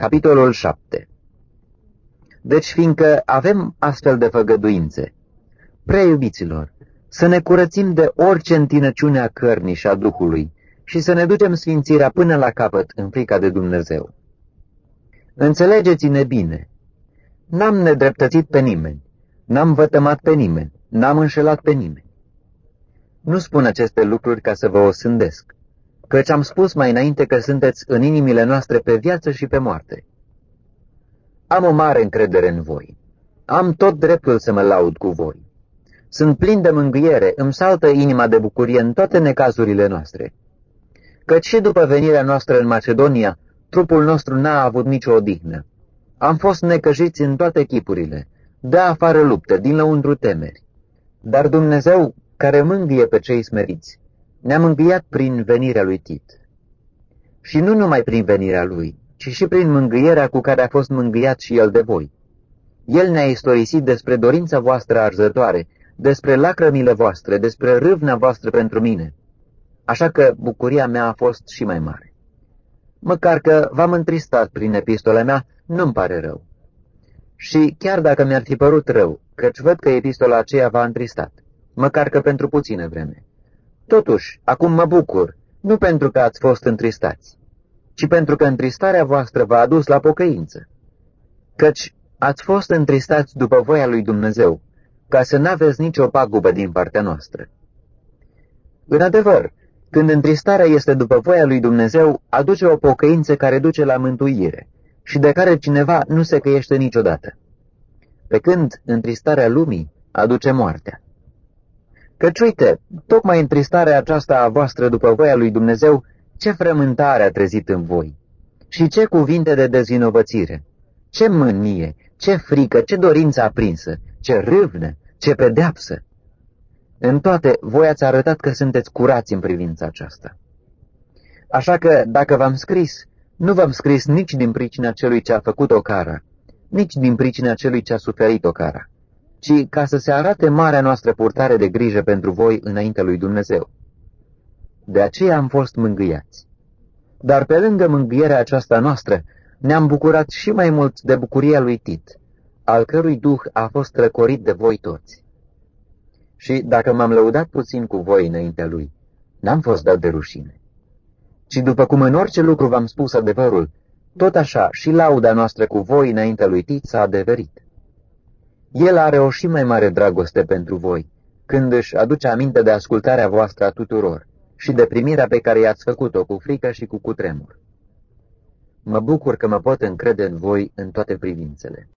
Capitolul 7 Deci, fiindcă avem astfel de făgăduințe, prea iubiților, să ne curățim de orice întinăciune a cărnii și a Duhului și să ne ducem sfințirea până la capăt în frica de Dumnezeu. Înțelegeți-ne bine, n-am nedreptățit pe nimeni, n-am vătămat pe nimeni, n-am înșelat pe nimeni. Nu spun aceste lucruri ca să vă osândesc, căci am spus mai înainte că sunteți în inimile noastre pe viață și pe moarte. Am o mare încredere în voi. Am tot dreptul să mă laud cu voi. Sunt plin de mângâiere, îmi saltă inima de bucurie în toate necazurile noastre. Căci și după venirea noastră în Macedonia, trupul nostru n-a avut nicio odihnă. Am fost necăjiți în toate chipurile, de afară lupte, din lăuntru temeri. Dar Dumnezeu, care mângâie pe cei smeriți, ne-a mângâiat prin venirea lui Tit. Și nu numai prin venirea lui, ci și prin mângâierea cu care a fost mângâiat și el de voi. El ne-a istorisit despre dorința voastră arzătoare, despre lacrămile voastre, despre râvna voastră pentru mine. Așa că bucuria mea a fost și mai mare. Măcar că v-am întristat prin epistola mea, nu-mi pare rău. Și chiar dacă mi-ar fi părut rău, căci văd că epistola aceea v-a întristat, măcar că pentru puțină vreme. Totuși, acum mă bucur, nu pentru că ați fost întristați, ci pentru că întristarea voastră v-a adus la pocăință. Căci ați fost întristați după voia lui Dumnezeu, ca să n-aveți nicio pagubă din partea noastră. În adevăr, când întristarea este după voia lui Dumnezeu, aduce o pocăință care duce la mântuire și de care cineva nu se căiește niciodată. Pe când întristarea lumii aduce moartea. Căci uite, tocmai întristarea aceasta a voastră după voia lui Dumnezeu, ce frământare a trezit în voi și ce cuvinte de dezvinovățire, ce mânie, ce frică, ce dorință aprinsă, ce râvnă, ce pedeapsă. În toate, voi ați arătat că sunteți curați în privința aceasta. Așa că, dacă v-am scris, nu v-am scris nici din pricina celui ce a făcut o cara, nici din pricina celui ce a suferit o cara, ci ca să se arate marea noastră purtare de grijă pentru voi înainte lui Dumnezeu. De aceea am fost mângâiați. Dar pe lângă mângâierea aceasta noastră, ne-am bucurat și mai mult de bucuria lui Tit, al cărui duh a fost răcorit de voi toți. Și dacă m-am lăudat puțin cu voi înaintea lui, n-am fost dat de rușine. Ci după cum în orice lucru v-am spus adevărul, tot așa și lauda noastră cu voi înaintea lui Tit s-a adeverit. El are o și mai mare dragoste pentru voi, când își aduce aminte de ascultarea voastră a tuturor și de primirea pe care i-ați făcut-o cu frică și cu cutremur. Mă bucur că mă pot încrede în voi în toate privințele.